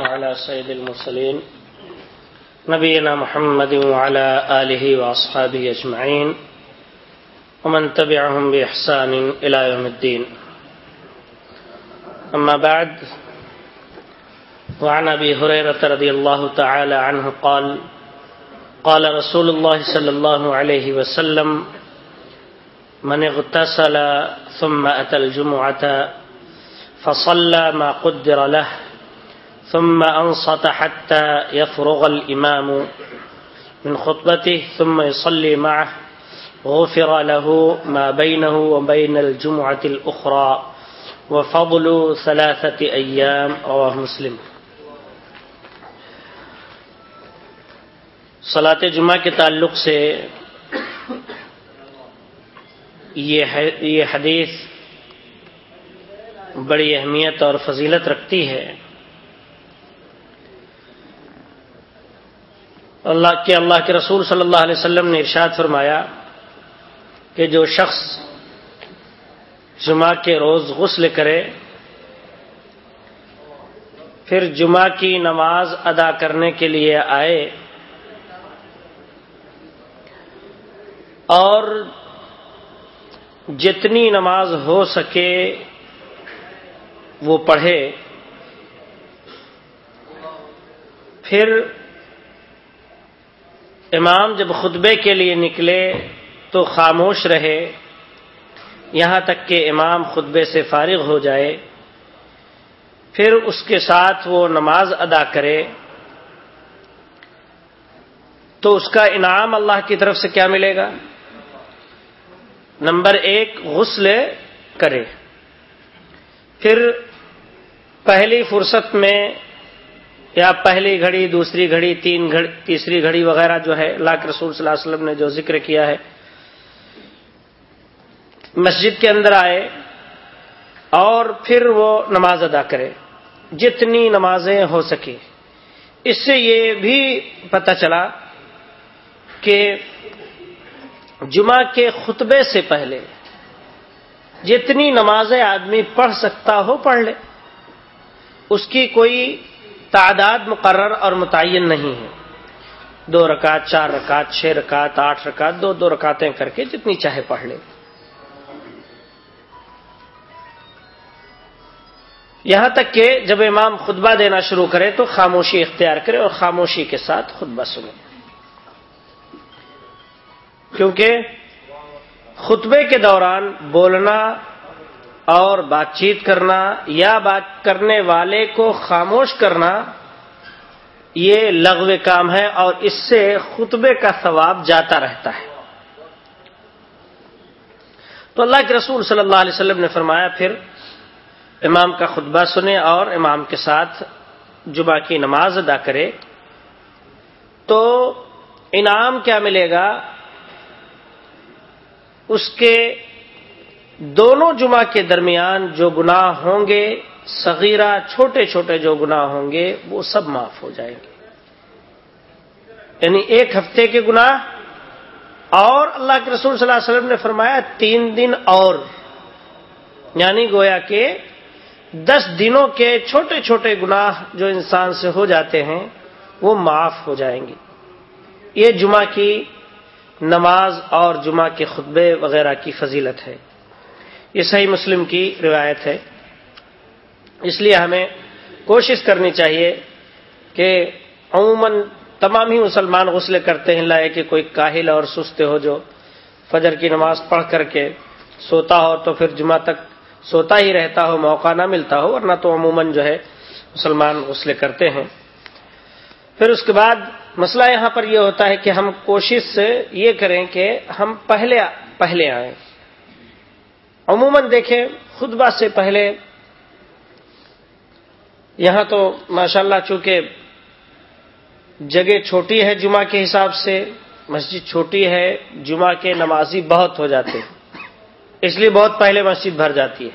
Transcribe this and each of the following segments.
وعلى سيد المرسلين نبينا محمد وعلى آله وأصحابه أجمعين ومن تبعهم بإحسان إلى يوم الدين. أما بعد، وعن أبي هريرة رضي الله تعالى عنه قال قال رسول الله صلى الله عليه وسلم، من اغتسل ثم أتى الجمعة فصلى ما قدر له ثم أنصت حتى يفرغ الإمام من خطبته، ثم يصلي معه. غفر له ما بينه وبين الجمعة الأخرى. وفضل ثلاثة أيام، رواه مسلم. صلاة جمعہ کے تعلق سے یہ حدیث بڑی اہمیت اور فضیلت رکھتی ہے۔ اللہ کے اللہ کے رسول صلی اللہ علیہ وسلم نے ارشاد فرمایا کہ جو شخص جمعہ کے روز غسل کرے، پھر جمعہ کی نماز ادا کرنے کے لیے آئے اور جتنی نماز ہو سکے وہ پڑھے، پھر امام جب خطبے کے لیے نکلے تو خاموش رہے۔ یہاں تک کہ امام خطبے سے فارغ ہو جائے۔ پھر اس کے ساتھ وہ نماز ادا کرے۔ تو اس کا انعام اللہ کی طرف سے کیا ملے گا؟ نمبر ایک، غسل کرے۔ پھر پہلی فرصت میں یا پہلی گھڑی، دوسری گھڑی، تین گھڑی تیسری گھڑی وغیرہ جو ہے، اللہ کے رسول صلی اللہ علیہ وسلم نے جو ذکر کیا ہے، مسجد کے اندر آئے اور پھر وہ نماز ادا کرے، جتنی نمازیں ہو سکے اس سے یہ بھی پتہ چلا کہ جمعہ کے خطبے سے پہلے جتنی نمازیں آدمی پڑھ سکتا ہو، پڑھ لے۔ اس کی کوئی تعداد مقرر اور متعین نہیں ہے۔ دو رکعت، چار رکعت، چھ رکعت، آٹھ رکعت، دو دو رکعتیں کر کے جتنی چاہے پڑھ لے یہاں تک کہ جب امام خطبہ دینا شروع کرے تو خاموشی اختیار کرے اور خاموشی کے ساتھ خطبہ سنے۔ کیونکہ خطبے کے دوران بولنا اور بات چیت کرنا یا بات کرنے والے کو خاموش کرنا، یہ لغو کام ہے اور اس سے خطبے کا ثواب جاتا رہتا ہے۔ تو اللہ کے رسول صلی اللہ علیہ وسلم نے فرمایا، پھر امام کا خطبہ سنے اور امام کے ساتھ جمعہ کی نماز ادا کرے تو انعام کیا ملے گا؟ اس کے دونوں جمعہ کے درمیان جو گناہ ہوں گے، صغیرہ، چھوٹے چھوٹے جو گناہ ہوں گے، وہ سب معاف ہو جائیں گے۔ یعنی ایک ہفتے کے گناہ، اور اللہ کے رسول صلی اللہ علیہ وسلم نے فرمایا تین دن اور۔ یعنی گویا کہ دس دنوں کے چھوٹے چھوٹے گناہ جو انسان سے ہو جاتے ہیں، وہ معاف ہو جائیں گے۔ یہ جمعہ کی نماز اور جمعہ کے خطبے وغیرہ کی فضیلت ہے۔ یہ صحیح مسلم کی روایت ہے۔ اس لیے ہمیں کوشش کرنی چاہیے کہ عموماً تمام ہی مسلمان غسلے کرتے ہیں لائے کہ کوئی کاہل اور سستے ہو جو فجر کی نماز پڑھ کر کے سوتا ہو تو پھر جمعہ تک سوتا ہی رہتا ہو، موقع نہ ملتا ہو، ورنہ تو عموماً جو ہے مسلمان غسلے کرتے ہیں۔ پھر اس کے بعد مسئلہ یہاں پر یہ ہوتا ہے کہ ہم کوشش سے یہ کریں کہ ہم پہلے پہلے آئیں۔ عموماً دیکھیں، خطبہ سے پہلے یہاں تو ماشاءاللہ چونکہ جگہ چھوٹی ہے جمعہ کے حساب سے، مسجد چھوٹی ہے، جمعہ کے نمازی بہت ہو جاتے ہیں۔ اس لیے بہت پہلے مسجد بھر جاتی ہے۔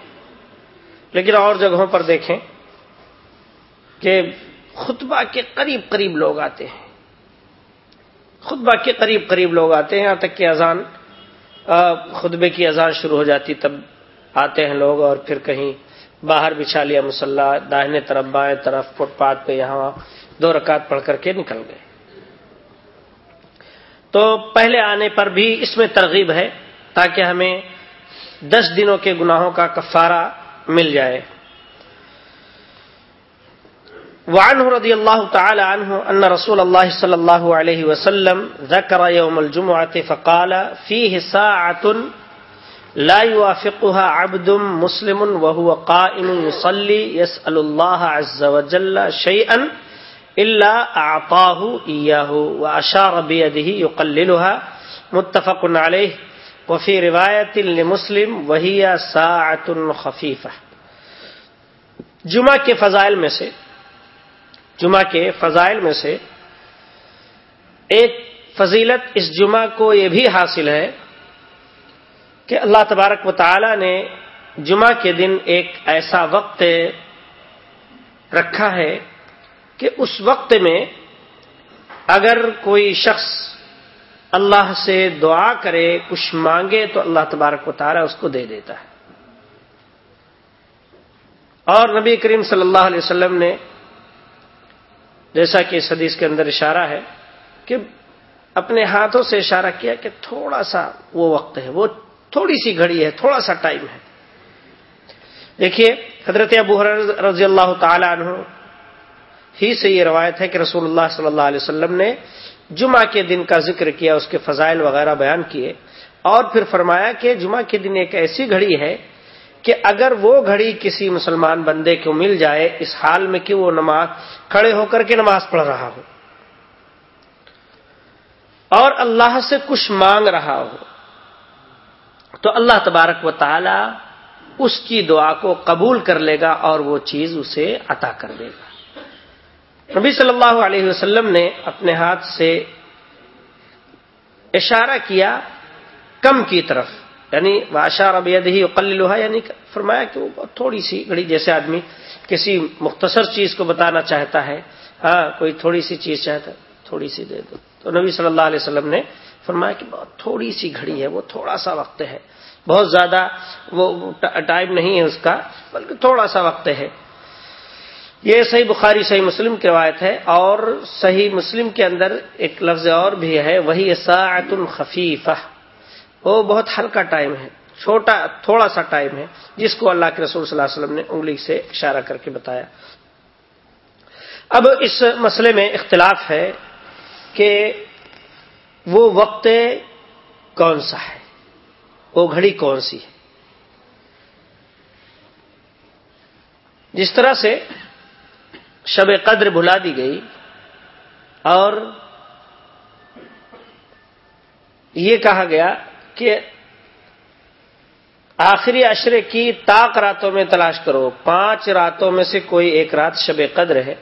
لیکن اور جگہوں پر دیکھیں کہ خطبہ کے قریب قریب لوگ آتے ہیں۔ خطبہ کے قریب قریب لوگ آتے ہیں، یہاں تک کہ اذان خطبے کی اذان شروع ہو جاتی، تب آتے ہیں لوگ اور پھر کہیں باہر بچھا لیا مسلح داہنے طرف، بائیں طرف، فٹ پاتھ پہ یہاں دو رکعت پڑھ کر کے نکل گئے۔ تو پہلے آنے پر بھی اس میں ترغیب ہے تاکہ ہمیں دس دنوں کے گناہوں کا کفارہ مل جائے۔ وعنه رضي الله تعالى عنه أن رسول الله صلى الله عليه وسلم ذكر يوم الجمعة فقال فيه ساعة لا يوافقها عبد مسلم وهو قائم يصلي يسأل الله عز وجل شيئا إلا أعطاه إياه وأشار بيده يقللها متفق عليه وفي رواية لمسلم وهي ساعة خفيفة جمعہ کے فضائل میں سے جمعہ کے فضائل میں سے ایک فضیلت اس جمعہ کو یہ بھی حاصل ہے کہ اللہ تبارک و تعالی نے جمعہ کے دن ایک ایسا وقت رکھا ہے کہ اس وقت میں اگر کوئی شخص اللہ سے دعا کرے، کچھ مانگے تو اللہ تبارک و تعالی اس کو دے دیتا ہے۔ اور نبی کریم صلی اللہ علیہ وسلم نے جیسا کہ اس حدیث کے اندر اشارہ ہے کہ اپنے ہاتھوں سے اشارہ کیا کہ تھوڑا سا وہ وقت ہے، وہ تھوڑی سی گھڑی ہے، تھوڑا سا ٹائم ہے۔ دیکھیے، حضرت ابو رضی اللہ تعالی عنہ ہی سے یہ روایت ہے کہ رسول اللہ صلی اللہ علیہ وسلم نے جمعہ کے دن کا ذکر کیا، اس کے فضائل وغیرہ بیان کیے اور پھر فرمایا کہ جمعہ کے دن ایک ایسی گھڑی ہے کہ اگر وہ گھڑی کسی مسلمان بندے کو مل جائے، اس حال میں کہ وہ نماز کھڑے ہو کر کے نماز پڑھ رہا ہو۔ اور اللہ سے کچھ مانگ رہا ہو۔ تو اللہ تبارک و تعالی اس کی دعا کو قبول کر لے گا اور وہ چیز اسے عطا کر دے گا۔ نبی صلی اللہ علیہ وسلم نے اپنے ہاتھ سے اشارہ کیا کم کی طرف۔ یعنی بادشاہ رب ہی اقل لوہا یعنی فرمایا کہ وہ تھوڑی سی گھڑی جیسے آدمی کسی مختصر چیز کو بتانا چاہتا ہے ہاں کوئی تھوڑی سی چیز چاہتا ہے، تھوڑی سی دے دو۔ تو نبی صلی اللہ علیہ وسلم نے فرمایا کہ بہت تھوڑی سی گھڑی ہے، وہ تھوڑا سا وقت ہے۔ بہت زیادہ وہ ٹائم نہیں ہے اس کا، بلکہ تھوڑا سا وقت ہے۔ یہ صحیح بخاری، صحیح مسلم کی روایت ہے اور صحیح مسلم کے اندر ایک لفظ اور بھی ہے، وہی ساعت الخفیفہ وہ بہت ہلکا ٹائم ہے، چھوٹا، تھوڑا سا ٹائم ہے، جس کو اللہ کے رسول صلی اللہ علیہ وسلم نے انگلی سے اشارہ کر کے بتایا۔ اب اس مسئلے میں اختلاف ہے کہ وہ وقت کون سا ہے؟ وہ گھڑی کون سی ہے؟ جس طرح سے شب قدر بھلا دی گئی اور یہ کہا گیا کہ آخری عشرے کی تاک راتوں میں تلاش کرو، پانچ راتوں میں سے کوئی ایک رات شب قدر ہے۔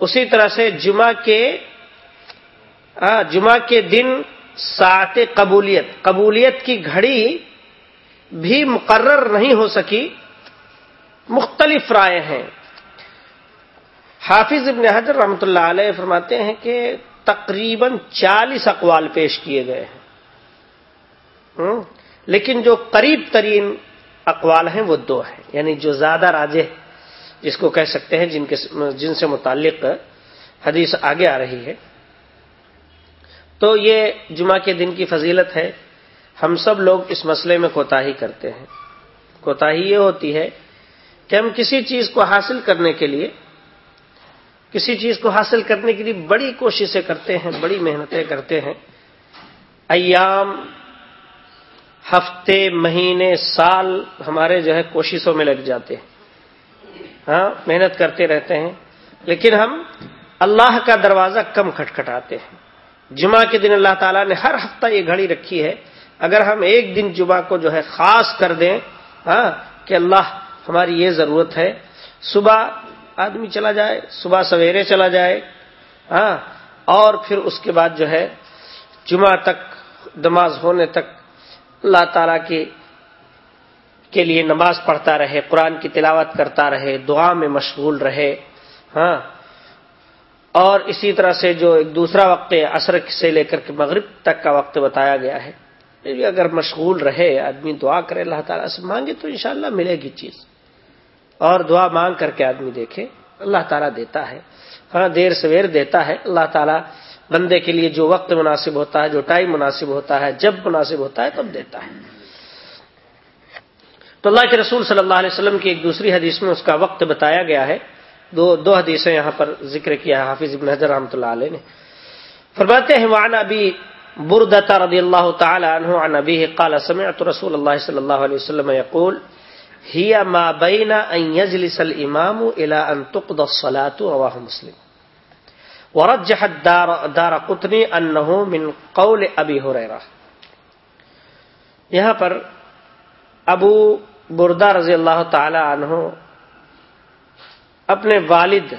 اسی طرح سے جمعہ کے جمعہ کے دن سات قبولیت۔ قبولیت کی گھڑی بھی مقرر نہیں ہو سکی۔ مختلف رائے ہیں۔ حافظ ابن حضر رحمۃ اللہ علیہ فرماتے ہیں کہ تقریباً چالیس اقوال پیش کیے گئے ہیں۔ لیکن جو قریب ترین اقوال ہیں وہ دو ہیں۔ یعنی جو زیادہ راجے جس کو کہہ سکتے ہیں، جن کے جن سے متعلق حدیث آگے آ رہی ہے۔ تو یہ جمعہ کے دن کی فضیلت ہے۔ ہم سب لوگ اس مسئلے میں کوتا کرتے ہیں۔ کوتا یہ ہوتی ہے کہ ہم کسی چیز کو حاصل کرنے کے لیے، کسی چیز کو حاصل کرنے کے لیے بڑی کوششیں کرتے ہیں، بڑی محنتیں کرتے ہیں۔ ایام ہفتے، مہینے، سال ہمارے جو ہے کوششوں میں لگ جاتے ہیں۔ ہاں محنت کرتے رہتے ہیں۔ لیکن ہم اللہ کا دروازہ کم کھٹکھٹاتے ہیں۔ جمعہ کے دن اللہ تعالیٰ نے ہر ہفتہ یہ گھڑی رکھی ہے۔ اگر ہم ایک دن جمعہ کو جو ہے خاص کر دیں ہاں کہ اللہ ہماری یہ ضرورت ہے۔ صبح آدمی چلا جائے، صبح سویرے چلا جائے ہاں اور پھر اس کے بعد جو ہے جمعہ تک نماز ہونے تک اللہ تعالی کی کے لیے نماز پڑھتا رہے، قرآن کی تلاوت کرتا رہے، دعا میں مشغول رہے ہاں۔ اور اسی طرح سے جو ایک دوسرا وقت عصر سے لے کر کے مغرب تک کا وقت بتایا گیا ہے اگر مشغول رہے، آدمی دعا کرے، اللہ تعالیٰ سے مانگے تو انشاءاللہ ملے گی چیز۔ اور دعا مانگ کر کے آدمی دیکھے، اللہ تعالیٰ دیتا ہے۔ ہاں دیر سویر دیتا ہے، اللہ تعالیٰ بندے کے لیے جو وقت مناسب ہوتا ہے، جو ٹائم مناسب ہوتا ہے، جب مناسب ہوتا ہے، تب دیتا ہے۔ تو اللہ کے رسول صلی اللہ علیہ وسلم کی ایک دوسری حدیث میں اس کا وقت بتایا گیا ہے۔ دو دو حدیثیں یہاں پر ذکر کیا ہے حافظ ابن حضر رحمۃ اللہ علیہ نے۔ فرماتے ہیں، وعن ابی بردتا رضی اللہ تعالی عنہ عن ابیہ قال، سمعت رسول اللہ صلی اللہ علیہ وسلم یقول، ہی ما بین ان یجلس الامام الى ان تقضى الصلاة، رواہ مسلم. ورجح الدار دار قطنی انه من قول ابی ہریرہ۔ یہاں پر ابو بردہ رضی اللہ تعالی عنہ اپنے والد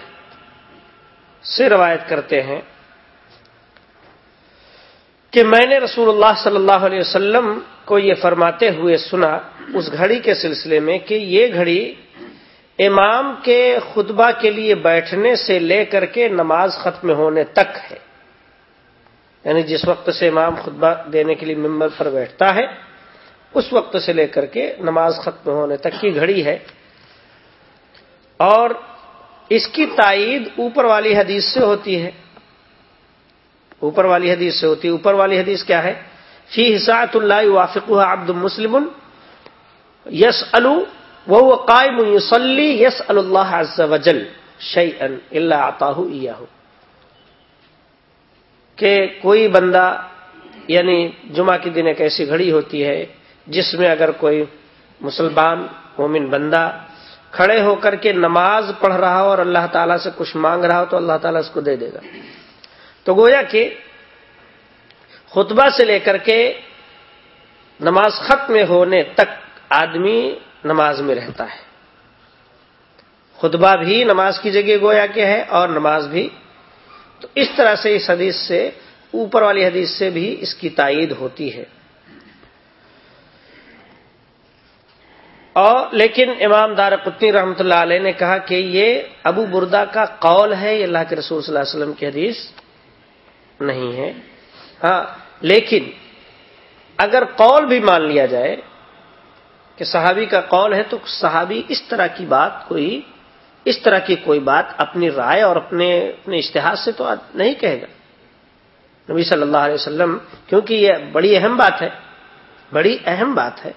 سے روایت کرتے ہیں کہ میں نے رسول اللہ صلی اللہ علیہ وسلم کو یہ فرماتے ہوئے سنا اس گھڑی کے سلسلے میں کہ یہ گھڑی امام کے خطبہ کے لیے بیٹھنے سے لے کر کے نماز ختم ہونے تک ہے۔ یعنی جس وقت سے امام خطبہ دینے کے لیے ممبر پر بیٹھتا ہے، اس وقت سے لے کر کے نماز ختم ہونے تک کی گھڑی ہے۔ اور اس کی تائید اوپر والی حدیث سے ہوتی ہے۔ اوپر والی حدیث سے ہوتی ہے۔ اوپر والی حدیث کیا ہے؟ فی حساط اللہ وافق عبد مسلم یس وہ قائم یوسلی یس اللہ وجل شعی اللہ آتا کہ کوئی بندہ یعنی جمعہ کے دن ایک ایسی گھڑی ہوتی ہے جس میں اگر کوئی مسلمان مومن بندہ کھڑے ہو کر کے نماز پڑھ رہا ہو اور اللہ تعالیٰ سے کچھ مانگ رہا ہو تو اللہ تعالیٰ اس کو دے دے گا۔ تو گویا کہ خطبہ سے لے کر کے نماز ختم ہونے تک آدمی نماز میں رہتا ہے۔ خطبہ بھی نماز کی جگہ گویا کہ ہے اور نماز بھی۔ تو اس طرح سے اس حدیث سے، اوپر والی حدیث سے بھی اس کی تائید ہوتی ہے۔ اور لیکن امام دار قطنی رحمۃ اللہ علیہ نے کہا کہ یہ ابو بردا کا قول ہے، یہ اللہ کے رسول صلی اللہ علیہ وسلم کی حدیث نہیں ہے۔ ہاں لیکن اگر قول بھی مان لیا جائے کہ صحابی کا قول ہے تو صحابی اس طرح کی بات کوئی اس طرح کی کوئی بات اپنی رائے اور اپنے اپنے اشتہار سے تو نہیں کہے گا۔ نبی صلی اللہ علیہ وسلم، کیونکہ یہ بڑی اہم بات ہے، بڑی اہم بات ہے۔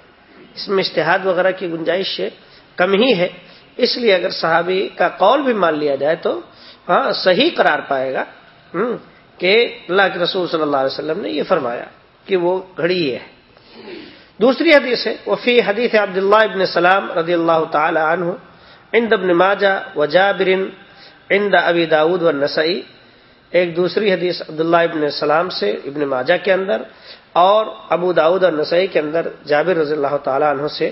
اس میں اشتہاد وغیرہ کی گنجائش کم ہی ہے۔ اس لیے اگر صحابی کا قول بھی مان لیا جائے تو ہاں صحیح قرار پائے گا کہ اللہ کے رسول صلی اللہ علیہ وسلم نے یہ فرمایا کہ وہ گھڑی ہے۔ دوسری حدیث ہے وہ فی حدیث عبداللہ ابن سلام رضی اللہ تعالی عنہ، عند ابن ماجہ و جابرن عند ابی داود و نسائی۔ ایک دوسری حدیث عبداللہ ابن سلام سے ابن ماجہ کے اندر اور ابو داود اور نسائی کے اندر جابر رضی اللہ تعالی عنہ سے۔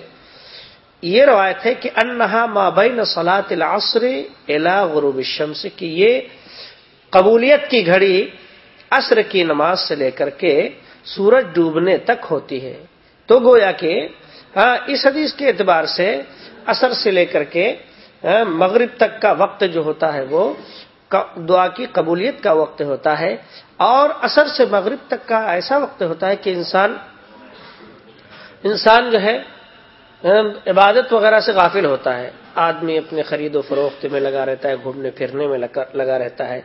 یہ روایت ہے کہ انہا مابین صلاحت العصر الا غروب الشمس، کہ یہ قبولیت کی گھڑی عصر کی نماز سے لے کر کے سورج ڈوبنے تک ہوتی ہے۔ تو گویا کہ اس حدیث کے اعتبار سے اثر سے لے کر کے مغرب تک کا وقت جو ہوتا ہے وہ دعا کی قبولیت کا وقت ہوتا ہے، اور اثر سے مغرب تک کا ایسا وقت ہوتا ہے کہ انسان انسان جو ہے عبادت وغیرہ سے غافل ہوتا ہے۔ آدمی اپنے خرید و فروخت میں لگا رہتا ہے، گھومنے پھرنے میں لگا رہتا ہے۔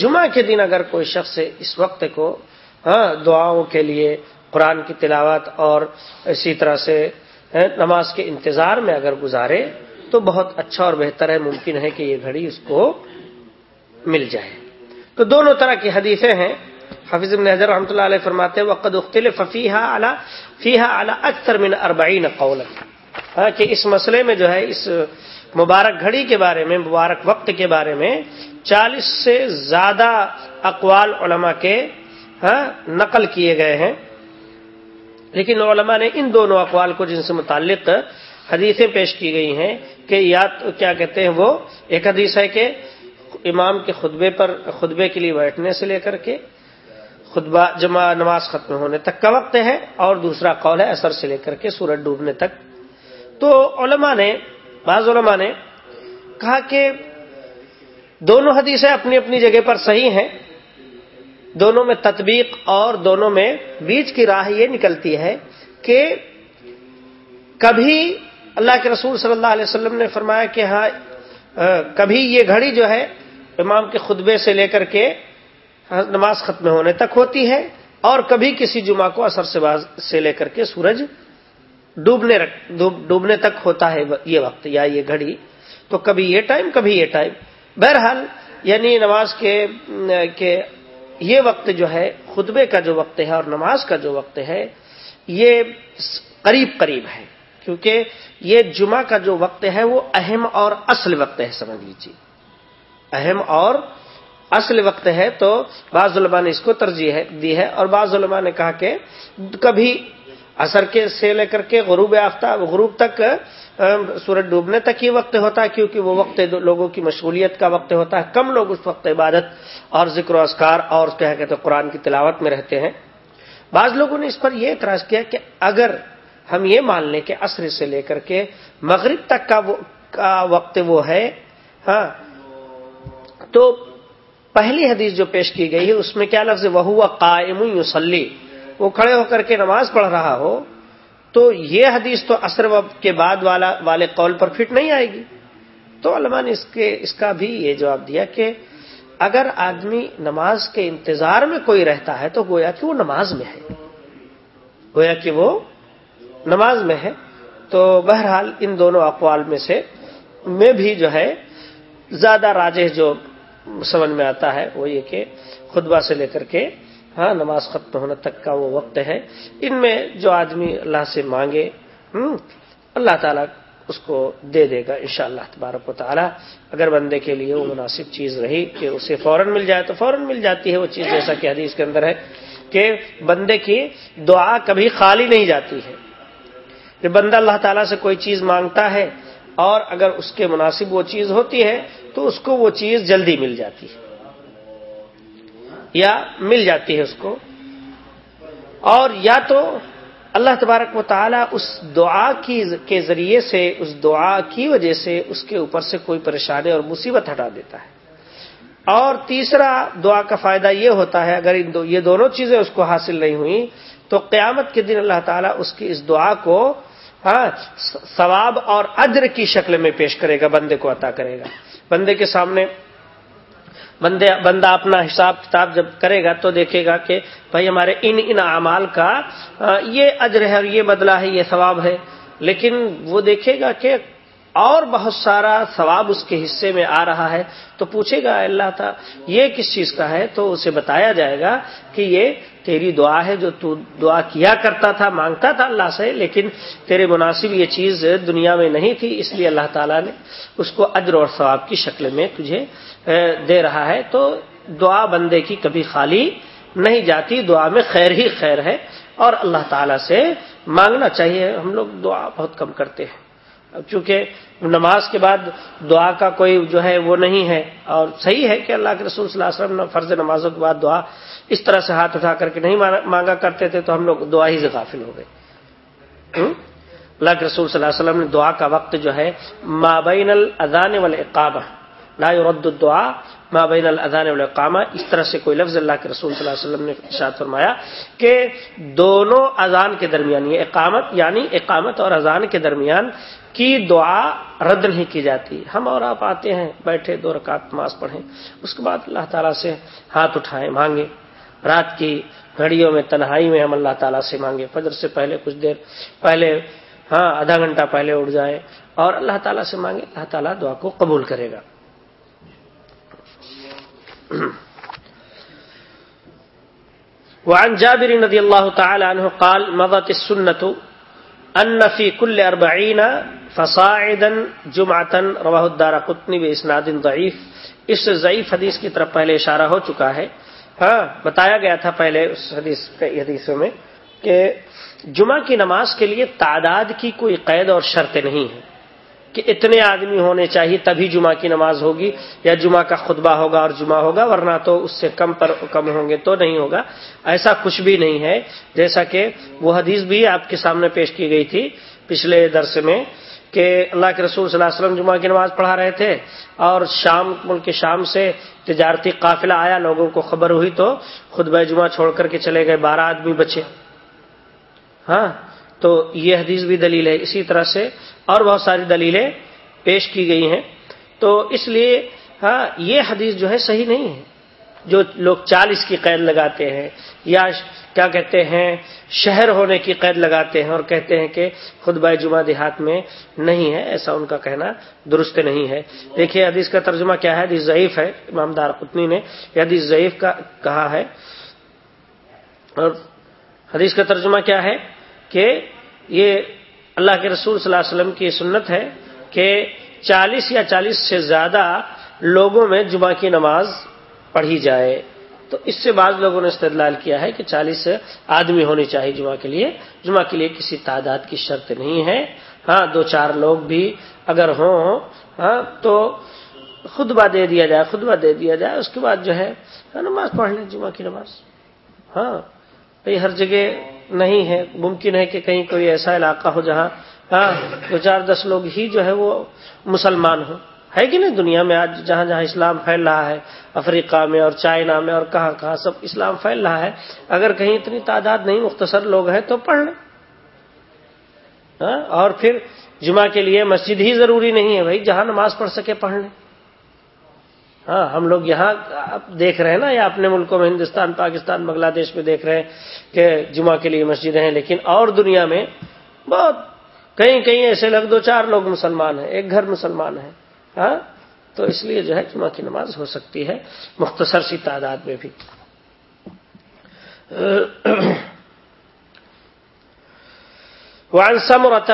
جمعہ کے دن اگر کوئی شخص اس وقت کو ہاں دعاؤں کے لیے قرآن کی تلاوت اور اسی طرح سے نماز کے انتظار میں اگر گزارے تو بہت اچھا اور بہتر ہے، ممکن ہے کہ یہ گھڑی اس کو مل جائے۔ تو دونوں طرح کی حدیثیں ہیں۔ حفیظ ابن حضر رحمۃ اللہ علیہ فرماتے ہیں، وقد اختلف فیحا اعلیٰ فیحا اعلیٰ اکثر من اربعین قول ہاں، کہ اس مسئلے میں جو ہے، اس مبارک گھڑی کے بارے میں، مبارک وقت کے بارے میں چالیس سے زیادہ اقوال علماء کے ہاں، نقل کیے گئے ہیں۔ لیکن علماء نے ان دونوں اقوال کو جن سے متعلق حدیثیں پیش کی گئی ہیں کہ یا کیا کہتے ہیں وہ، ایک حدیث ہے کہ امام کے خطبے پر، خطبے کے لیے بیٹھنے سے لے کر کے خطبہ جمع نماز ختم ہونے تک کا وقت ہے اور دوسرا قول ہے اثر سے لے کر کے سورج ڈوبنے تک۔ تو علماء نے، بعض علماء نے کہا کہ دونوں حدیثیں اپنی اپنی جگہ پر صحیح ہیں دونوں میں تطبیق اور دونوں میں بیچ کی راہ یہ نکلتی ہے کہ کبھی اللہ کے رسول صلی اللہ علیہ وسلم نے فرمایا کہ ہاں کبھی یہ گھڑی جو ہے امام کے خطبے سے لے کر کے ہاں، نماز ختم ہونے تک ہوتی ہے اور کبھی کسی جمعہ کو اثر سے باز سے لے کر کے سورج ڈوبنے ڈوبنے تک ہوتا ہے یہ وقت یا یہ گھڑی۔ تو کبھی یہ ٹائم، کبھی یہ ٹائم۔ بہرحال یعنی نماز کے یہ وقت جو ہے، خطبے کا جو وقت ہے اور نماز کا جو وقت ہے، یہ قریب قریب ہے۔ کیونکہ یہ جمعہ کا جو وقت ہے، وہ اہم اور اصل وقت ہے، سمجھ لیجیے۔ اہم اور اصل وقت ہے تو بعض علماء نے اس کو ترجیح دی ہے اور بعض علماء نے کہا کہ کبھی اثر کے سے لے کر کے غروب آفتاب، غروب تک سورج ڈوبنے تک ہی وقت ہوتا ہے، کیونکہ وہ وقت لوگوں کی مشغولیت کا وقت ہوتا ہے۔ کم لوگ اس وقت عبادت اور ذکر و اسکار اور کیا کہتے ہیں قرآن کی تلاوت میں رہتے ہیں۔ بعض لوگوں نے اس پر یہ اعتراض کیا کہ اگر ہم یہ مان لیں کہ عصر سے لے کر کے مغرب تک کا وقت وہ ہے ہاں تو پہلی حدیث جو پیش کی گئی ہے، اس میں کیا لفظ وہ قائم یوسلی وہ کھڑے ہو کر کے نماز پڑھ رہا ہو۔ تو یہ حدیث تو اثر کے بعد والا والے قول پر فٹ نہیں آئے گی۔ تو علماء نے اس کے اس کا بھی یہ جواب دیا کہ اگر آدمی نماز کے انتظار میں کوئی رہتا ہے تو گویا کہ وہ نماز میں ہے۔ گویا کہ وہ نماز میں ہے۔ تو بہرحال ان دونوں اقوال میں سے میں بھی جو ہے زیادہ راجح جو سمجھ میں آتا ہے وہ یہ کہ خطبہ سے لے کر کے ہاں نماز ختم ہونے تک کا وہ وقت ہے۔ ان میں جو آدمی اللہ سے مانگے اللہ تعالیٰ اس کو دے دے گا ان شاء اللہ تبارک و تعالیٰ۔ اگر بندے کے لیے وہ مناسب چیز رہی کہ اسے فوراً مل جائے تو فوراً مل جاتی ہے وہ چیز، جیسا کہ حدیث کے اندر ہے کہ بندے کی دعا کبھی خالی نہیں جاتی ہے۔ کہ بندہ اللہ تعالیٰ سے کوئی چیز مانگتا ہے اور اگر اس کے مناسب وہ چیز ہوتی ہے تو اس کو وہ چیز جلدی مل جاتی ہے۔ یا مل جاتی ہے اس کو۔ اور یا تو اللہ تبارک و تعالیٰ اس دعا کی کے ذریعے سے، اس دعا کی وجہ سے اس کے اوپر سے کوئی پریشانی اور مصیبت ہٹا دیتا ہے۔ اور تیسرا دعا کا فائدہ یہ ہوتا ہے، اگر دو، یہ دونوں چیزیں اس کو حاصل نہیں ہوئی تو قیامت کے دن اللہ تعالیٰ اس کی اس دعا کو ہاں ثواب اور ادر کی شکل میں پیش کرے گا، بندے کو عطا کرے گا۔ بندے کے سامنے بندے بندہ اپنا حساب کتاب جب کرے گا تو دیکھے گا کہ بھائی ہمارے ان ان اعمال کا یہ اجر ہے اور یہ بدلہ ہے، یہ ثواب ہے۔ لیکن وہ دیکھے گا کہ اور بہت سارا ثواب اس کے حصے میں آ رہا ہے۔ تو پوچھے گا اللہ تھا یہ کس چیز کا ہے؟ تو اسے بتایا جائے گا کہ یہ تیری دعا ہے جو تو دعا کیا کرتا تھا، مانگتا تھا اللہ سے، لیکن تیرے مناسب یہ چیز دنیا میں نہیں تھی، اس لیے اللہ تعالیٰ نے اس کو اجر اور ثواب کی شکل میں تجھے دے رہا ہے۔ تو دعا بندے کی کبھی خالی نہیں جاتی، دعا میں خیر ہی خیر ہے اور اللہ تعالیٰ سے مانگنا چاہیے۔ ہم لوگ دعا بہت کم کرتے ہیں۔ چونکہ نماز کے بعد دعا کا کوئی جو ہے وہ نہیں ہے اور صحیح ہے کہ اللہ کے رسول صلی اللہ علیہ وسلم نے فرض نمازوں کے بعد دعا اس طرح سے ہاتھ اٹھا کر کے نہیں مانگا کرتے تھے تو ہم لوگ دعا ہی سے غافل ہو گئے۔ اللہ کے رسول صلی اللہ علیہ وسلم نے دعا کا وقت جو ہے مابین الادان والاقامہ لا يرد الدعاء ما بین الادان والاقامہ، اس طرح سے کوئی لفظ اللہ کے رسول صلی اللہ علیہ وسلم نے ارشاد فرمایا کہ دونوں اذان کے درمیان، یہ اقامت یعنی اقامت اور اذان کے درمیان کی دعا رد نہیں کی جاتی۔ ہم اور آپ آتے ہیں، بیٹھے دو رکعت نماز پڑھیں، اس کے بعد اللہ تعالیٰ سے ہاتھ اٹھائیں مانگے رات کی گھڑیوں میں، تنہائی میں ہم اللہ تعالیٰ سے مانگے فجر سے پہلے کچھ دیر پہلے ہاں آدھا گھنٹہ پہلے اٹھ جائیں اور اللہ تعالیٰ سے مانگے اللہ تعالیٰ دعا کو قبول کرے گا۔ وعن جابر رضي الله تعالى عنه قال، مضت السنة ان في كل اربعين فصاعدا جمعة، رواه الدار قطنی باسناد ضعیف اس ضعیف حدیث کی طرف پہلے اشارہ ہو چکا ہے۔ ہاں بتایا گیا تھا پہلے اس حدیث حدیثوں میں کہ جمعہ کی نماز کے لیے تعداد کی کوئی قید اور شرط نہیں ہے کہ اتنے آدمی ہونے چاہیے تبھی جمعہ کی نماز ہوگی یا جمعہ کا خطبہ ہوگا اور جمعہ ہوگا، ورنہ تو اس سے کم پر کم ہوں گے تو نہیں ہوگا۔ ایسا کچھ بھی نہیں ہے۔ جیسا کہ وہ حدیث بھی آپ کے سامنے پیش کی گئی تھی پچھلے درس میں کہ اللہ کے رسول صلی اللہ علیہ وسلم جمعہ کی نماز پڑھا رہے تھے اور شام، ملک شام سے تجارتی قافلہ آیا، لوگوں کو خبر ہوئی تو خطبہ جمعہ چھوڑ کر کے چلے گئے، بارہ آدمی بچے۔ ہاں تو یہ حدیث بھی دلیل ہے۔ اسی طرح سے اور بہت ساری دلیلیں پیش کی گئی ہیں۔ تو اس لیے ہاں یہ حدیث جو ہے صحیح نہیں ہے۔ جو لوگ چالیس کی قید لگاتے ہیں یا کیا کہتے ہیں، شہر ہونے کی قید لگاتے ہیں اور کہتے ہیں کہ خود بائے جمعہ دیہات میں نہیں ہے، ایسا ان کا کہنا درست نہیں ہے۔ دیکھیے، حدیث کا ترجمہ کیا ہے؟ حدیث ضعیف ہے، امام دار قطنی نے یہ حدیث ضعیف کا کہا ہے۔ اور حدیث کا ترجمہ کیا ہے کہ یہ اللہ کے رسول صلی اللہ علیہ وسلم کی سنت ہے کہ چالیس یا چالیس سے زیادہ لوگوں میں جمعہ کی نماز پڑھی جائے۔ تو اس سے بعض لوگوں نے استدلال کیا ہے کہ چالیس آدمی ہونی چاہیے جمعہ کے لیے۔ جمعہ کے لیے کسی تعداد کی شرط نہیں ہے۔ ہاں دو چار لوگ بھی اگر ہوں ہاں تو خطبہ دے دیا جائے، خطبہ دے دیا جائے۔ اس کے بعد جو ہے، نماز پڑھ لیں، جمعہ کی نماز۔ ہاں بھائی، ہر جگہ نہیں ہے. ممکن ہے کہ کہیں کوئی ایسا علاقہ ہو جہاں ہاں دو چار دس لوگ ہی جو ہے وہ مسلمان ہوں. ہے کہ نہیں دنیا میں آج جہاں جہاں اسلام پھیل رہا ہے، افریقہ میں اور چائنا میں اور کہاں کہاں سب اسلام پھیل رہا ہے، اگر کہیں اتنی تعداد نہیں، مختصر لوگ ہیں تو پڑھ لیں. ہاں؟ اور پھر جمعہ کے لیے مسجد ہی ضروری نہیں ہے بھائی، جہاں نماز پڑھ سکے پڑھ لیں. ہاں ہم لوگ یہاں دیکھ رہے ہیں نا، یا اپنے ملکوں میں ہندوستان، پاکستان، بنگلہ دیش میں دیکھ رہے ہیں کہ جمعہ کے لیے مسجدیں ہیں، لیکن اور دنیا میں بہت کہیں کہیں ایسے لگ دو چار لوگ مسلمان ہیں، ایک گھر مسلمان ہیں ہاں؟ تو اس لیے جو ہے جمعہ کی نماز ہو سکتی ہے، مختصر سی تعداد میں بھی۔ وعن سمرة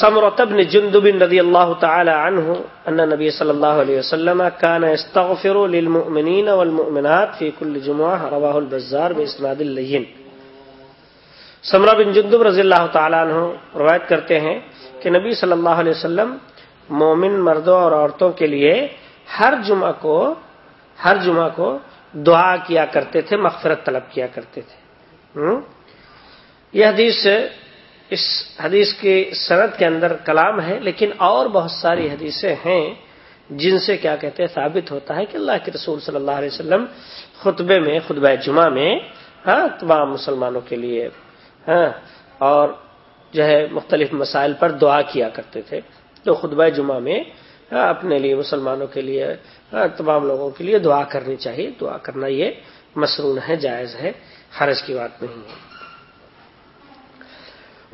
سمرة بن جندب رضي الله تعالى عنه أن النبي صلى الله عليه وسلم كان يستغفر للمؤمنين والمؤمنات في كل جمعة رواه البزار بإسناد اللين سمرہ بن جندب رضی اللہ تعالیٰ عنہ روایت کرتے ہیں کہ نبی صلی اللہ علیہ وسلم مومن مردوں اور عورتوں کے لیے ہر جمعہ کو، ہر جمعہ کو دعا کیا کرتے تھے، مغفرت طلب کیا کرتے تھے۔ یہ حدیث اس حدیث کی صنعت کے اندر کلام ہے لیکن اور بہت ساری حدیثیں ہیں جن سے کیا کہتے ہیں ثابت ہوتا ہے کہ اللہ کے رسول صلی اللہ علیہ وسلم خطبے میں خطبہ جمعہ میں ہاں تمام مسلمانوں کے لیے ہاں اور جو ہے مختلف مسائل پر دعا کیا کرتے تھے۔ تو خطبہ جمعہ میں ہاں، اپنے لیے مسلمانوں کے لیے ہاں، تمام لوگوں کے لیے دعا کرنی چاہیے۔ دعا کرنا یہ مسرون ہے جائز ہے حرج کی بات نہیں ہے۔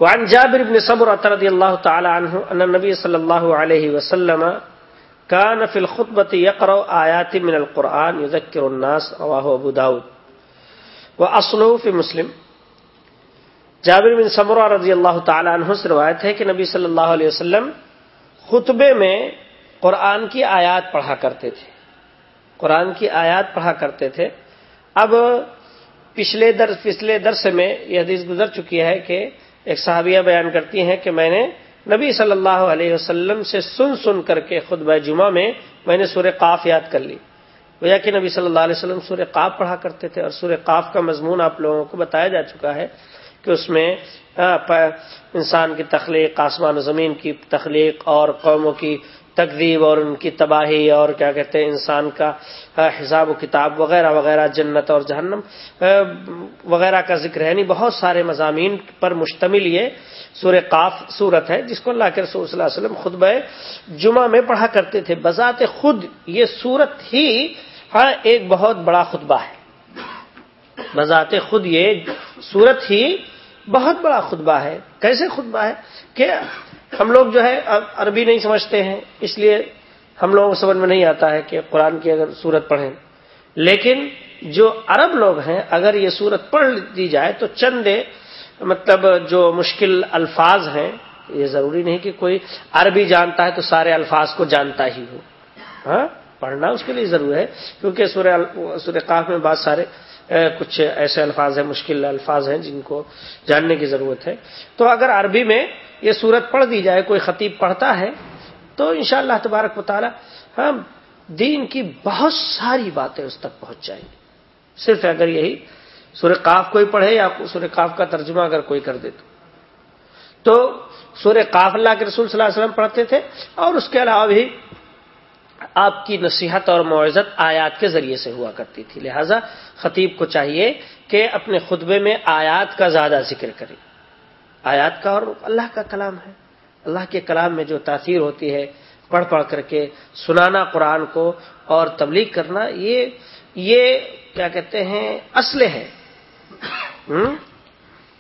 وعن جابر بن صبر رضی اللہ تعالی عنہ ان النبی صلی اللہ علیہ وسلم كان في الخطبة يقرأ آيات من القرآن يذكر الناس، رواه ابو داود. واصله في مسلم. جابر بن صبر رضی اللہ تعالی عنہ سے روایت ہے کہ نبی صلی اللہ علیہ وسلم خطبے میں قرآن کی آیات پڑھا کرتے تھے۔ قرآن کی آیات پڑھا کرتے تھے۔ اب پچھلے درس پچھلے درس میں یہ حدیث گزر چکی ہے کہ ایک صحابیہ بیان کرتی ہیں کہ میں نے نبی صلی اللہ علیہ وسلم سے سن سن کر کے خود جمعہ میں میں نے سورہ قاف یاد کر لی۔ بھیا کہ نبی صلی اللہ علیہ وسلم سورہ قاف پڑھا کرتے تھے اور سورہ قاف کا مضمون آپ لوگوں کو بتایا جا چکا ہے کہ اس میں ہاں، انسان کی تخلیق، آسمان و زمین کی تخلیق اور قوموں کی تقریب اور ان کی تباہی اور کیا کہتے ہیں، انسان کا حساب و کتاب وغیرہ وغیرہ، جنت اور جہنم وغیرہ کا ذکر ہے۔ نہیں بہت سارے مضامین پر مشتمل یہ سور قاف صورت ہے، جس کو اللہ کے رسول صلی اللہ علیہ وسلم خطبہ جمعہ میں پڑھا کرتے تھے۔ بذات خود یہ صورت ہی ہاں ایک بہت بڑا خطبہ ہے۔ بذات خود یہ صورت ہی بہت بڑا خطبہ ہے۔ کیسے خطبہ ہے؟ کہ ہم لوگ جو ہے، عربی نہیں سمجھتے ہیں، اس لیے ہم لوگوں کو سمجھ میں نہیں آتا ہے کہ قرآن کی اگر صورت پڑھیں۔ لیکن جو عرب لوگ ہیں، اگر یہ صورت پڑھ دی جائے تو چند مطلب جو مشکل الفاظ ہیں، یہ ضروری نہیں کہ کوئی عربی جانتا ہے تو سارے الفاظ کو جانتا ہی ہو۔ ہاں پڑھنا اس کے لیے ضرور ہے، کیونکہ سورہ سورہ قاف میں بہت سارے کچھ ایسے الفاظ ہیں، مشکل الفاظ ہیں جن کو جاننے کی ضرورت ہے۔ تو اگر عربی میں یہ صورت پڑھ دی جائے، کوئی خطیب پڑھتا ہے، تو انشاءاللہ اللہ تبارک مطالعہ ہم دین کی بہت ساری باتیں اس تک پہنچ جائیں گی صرف اگر یہی سورہ قاف کوئی پڑھے یا سورہ قاف کا ترجمہ اگر کوئی کر دے تو سورہ قاف اللہ کے رسول صلی اللہ علیہ وسلم پڑھتے تھے، اور اس کے علاوہ بھی آپ کی نصیحت اور معزت آیات کے ذریعے سے ہوا کرتی تھی۔ لہذا خطیب کو چاہیے کہ اپنے خطبے میں آیات کا زیادہ ذکر کرے۔ آیات کا اور اللہ کا کلام ہے۔ اللہ کے کلام میں جو تاثیر ہوتی ہے، پڑھ پڑھ کر کے سنانا قرآن کو اور تبلیغ کرنا، یہ یہ کیا کہتے ہیں، اصل ہے۔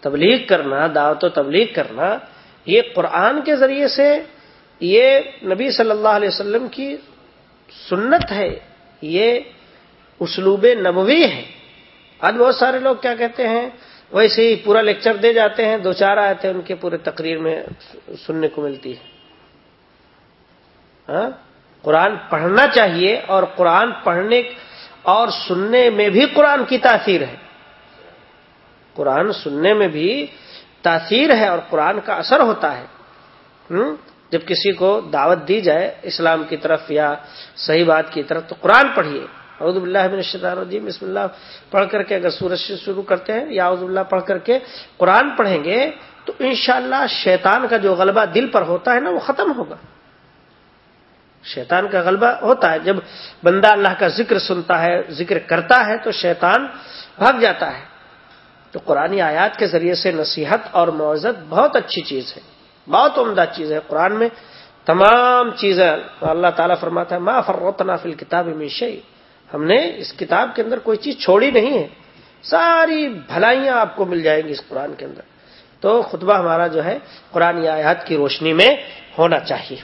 تبلیغ کرنا، دعوت و تبلیغ کرنا، یہ قرآن کے ذریعے سے یہ نبی صلی اللہ علیہ وسلم کی سنت ہے۔ یہ اسلوب نبوی ہے۔ آج بہت سارے لوگ کیا کہتے ہیں ویسے ہی پورا لیکچر دے جاتے ہیں، دو چار آئے تھے ان کے پورے تقریر میں سننے کو ملتی ہے ہاں؟ قرآن پڑھنا چاہیے اور قرآن پڑھنے اور سننے میں بھی قرآن کی تاثیر ہے۔ قرآن سننے میں بھی تاثیر ہے اور قرآن کا اثر ہوتا ہے۔ جب کسی کو دعوت دی جائے اسلام کی طرف یا صحیح بات کی طرف، تو قرآن پڑھیے۔ اعوذ باللہ بن الشیطان الرجیم، بسم اللہ، پڑھ کر کے اگر سورج سے شروع کرتے ہیں، یا اعوذ باللہ، پڑھ کر کے قرآن پڑھیں گے، تو انشاءاللہ شیطان کا جو غلبہ دل پر ہوتا ہے نا، وہ ختم ہوگا۔ شیطان کا غلبہ ہوتا ہے۔ جب بندہ اللہ کا ذکر سنتا ہے، ذکر کرتا ہے، تو شیطان بھاگ جاتا ہے۔ تو قرآن آیات کے ذریعے سے نصیحت اور معذت بہت اچھی چیز ہے۔ بہت عمدہ چیز ہے قرآن میں۔ تمام چیزیں۔ اللہ تعالیٰ فرماتا ہے، ما فروتنا فل کتاب میشئی ہم نے اس کتاب کے اندر کوئی چیز چھوڑی نہیں ہے۔ ساری بھلائیاں آپ کو مل جائیں گی اس قرآن کے اندر۔ تو خطبہ ہمارا جو ہے قرآن آیات کی روشنی میں ہونا چاہیے۔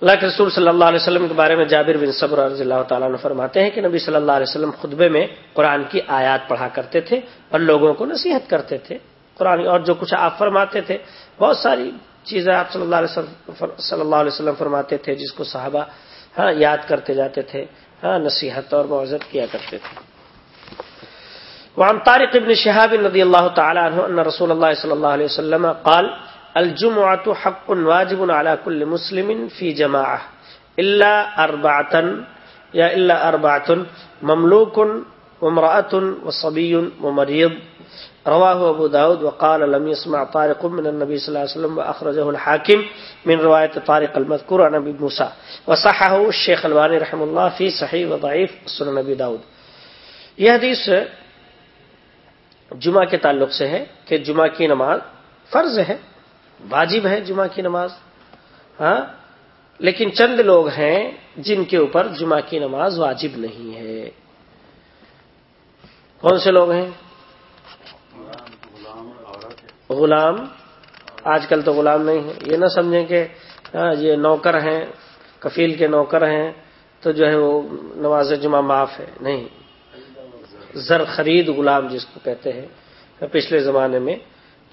اللہ کے رسول صلی اللہ علیہ وسلم کے بارے میں جابر بن صبر رضی اللہ تعالیٰ نے فرماتے ہیں کہ نبی صلی اللہ علیہ وسلم خطبے میں قرآن کی آیات پڑھا کرتے تھے اور لوگوں کو نصیحت کرتے تھے۔ قرآن اور جو کچھ آپ فرماتے تھے، بہت ساری چیزیں آپ صلی اللہ علیہ وسلم صلی اللہ علیہ وسلم فرماتے تھے، جس کو صحابہ ہاں یاد کرتے جاتے تھے ہاں نصیحت اور معذت کیا کرتے تھے۔ وعن طارق ابن شهاب رضي الله تعالى عنه أن رسول الله صلى الله عليه وسلم قال، الجمعة حق واجب على كل مسلم في جماعة، إلا أربعة يا إلا أربعة مملوك وامرأة وصبي ومريض. رواه أبو داود وقال لم يسمع طارق من النبي صلى الله عليه وسلم وأخرجه الحاكم من رواية طارق المذكور عن أبي موسى. وصحه الشيخ الواني رحمه الله في صحيح وضعيف سنن نبی داود. یہ حدیث جمعہ کے تعلق سے ہے کہ جمعہ کی نماز فرض ہے، واجب ہے جمعہ کی نماز ہاں؟ لیکن چند لوگ ہیں جن کے اوپر جمعہ کی نماز واجب نہیں ہے۔ کون سے لوگ ہیں؟ غلام. آج کل تو غلام نہیں ہے. یہ نہ سمجھیں کہ ہاں، یہ نوکر ہیں، کفیل کے نوکر ہیں، تو جو ہے وہ نماز جمعہ معاف ہے. نہیں. زر خرید غلام جس کو کہتے ہیں. پچھلے زمانے میں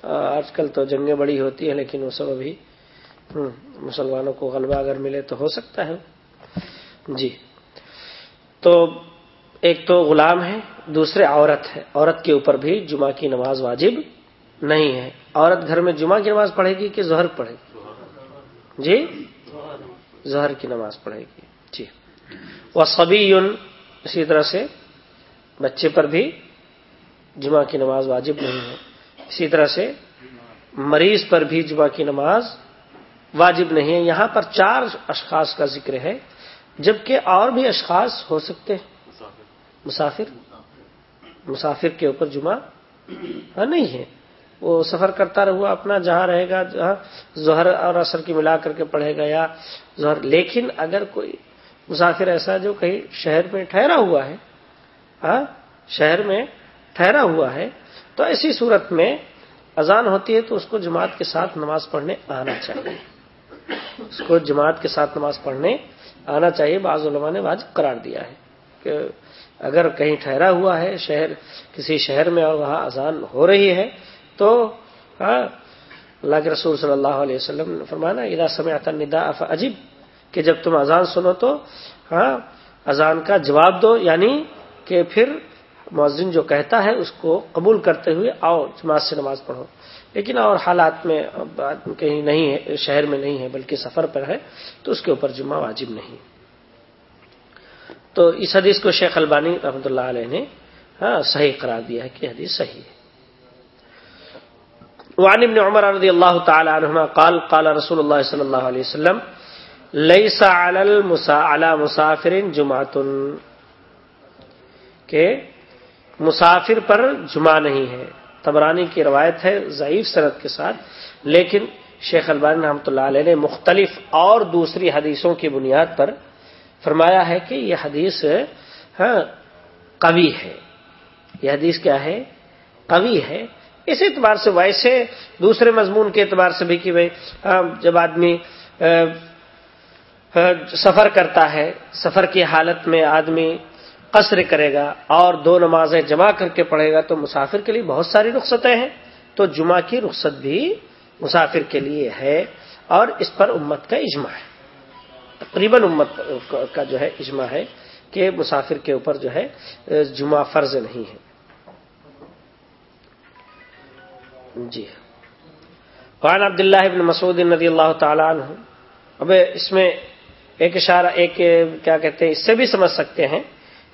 آج کل تو جنگیں بڑی ہوتی ہیں، لیکن وہ سب ابھی مسلمانوں کو غلبہ اگر ملے تو ہو سکتا ہے. جی. تو ایک تو غلام ہے، دوسرے عورت ہے۔ عورت کے اوپر بھی جمعہ کی نماز واجب نہیں ہے۔ عورت گھر میں جمعہ کی نماز پڑھے گی کہ ظہر پڑھے گی؟ جی؟ ظہر کی نماز پڑھے گی۔ جی۔ وہ سبھی اسی طرح سے بچے پر بھی جمعہ کی نماز واجب نہیں ہے۔ اسی طرح سے مریض پر بھی جمعہ کی نماز واجب نہیں ہے۔ یہاں پر چار اشخاص کا ذکر ہے، جبکہ اور بھی اشخاص ہو سکتے ہیں۔ مسافر؟ مسافر کے اوپر جمعہ؟ ہاں، نہیں ہے۔ وہ سفر کرتا رہا اپنا جہاں رہے گا، جہاں ظہر اور اثر کی ملا کر کے پڑھے گا یا ظہر۔ لیکن اگر کوئی مسافر ایسا جو کہیں شہر میں ٹھہرا ہوا ہے ہاں شہر میں ٹھہرا ہوا ہے، تو ایسی صورت میں اذان ہوتی ہے تو اس کو جماعت کے ساتھ نماز پڑھنے آنا چاہیے۔ اس کو جماعت کے ساتھ نماز پڑھنے آنا چاہیے۔ بعض علماء نے واجب قرار دیا ہے کہ اگر کہیں ٹھہرا ہوا ہے شہر، کسی شہر میں اور وہاں اذان ہو رہی ہے، تو ہاں اللہ کے رسول صلی اللہ علیہ وسلم نے فرمانا ادا سمے ندا عجیب کہ جب تم اذان سنو تو ہاں اذان کا جواب دو یعنی کہ پھر مؤذن جو کہتا ہے، اس کو قبول کرتے ہوئے آؤ جماعت سے نماز پڑھو۔ لیکن اور حالات میں کہیں نہیں ہے، شہر میں نہیں ہے، بلکہ سفر پر ہے، تو اس کے اوپر جمعہ واجب نہیں۔ تو اس حدیث کو شیخ البانی رحمۃ اللہ علیہ نے ہاں صحیح قرار دیا ہے کہ حدیث صحیح ہے۔ وعن ابن عمر رضی اللہ تعالی عنہما قال قال رسول اللہ صلی اللہ علیہ وسلم، لیس علی مسافر جمعۃ. کہ مسافر پر جمعہ نہیں ہے۔ تبرانی کی روایت ہے، ضعیف صنعت کے ساتھ، لیکن شیخ البانی رحمۃ اللہ علیہ نے مختلف اور دوسری حدیثوں کی بنیاد پر فرمایا ہے کہ یہ حدیث ہاں قوی ہے۔ یہ حدیث کیا ہے؟ قوی ہے۔ اس اعتبار سے ویسے دوسرے مضمون کے اعتبار سے بھی کہ بھائی ہاں، جب آدمی ہاں، سفر کرتا ہے، سفر کی حالت میں آدمی قصر کرے گا اور دو نمازیں جمع کر کے پڑھے گا تو مسافر کے لیے بہت ساری رخصتیں ہیں۔ تو جمعہ کی رخصت بھی مسافر کے لیے ہے اور اس پر امت کا اجماع ہے۔ تقریباً امت کا جو ہے اجماع ہے کہ مسافر کے اوپر جو ہے، جمعہ فرض نہیں ہے۔ جی۔ قان عبداللہ ابن مسعود ندی اللہ تعالیٰ عنہ۔ اب اس میں ایک اشارہ، ایک کیا کہتے ہیں، اس سے بھی سمجھ سکتے ہیں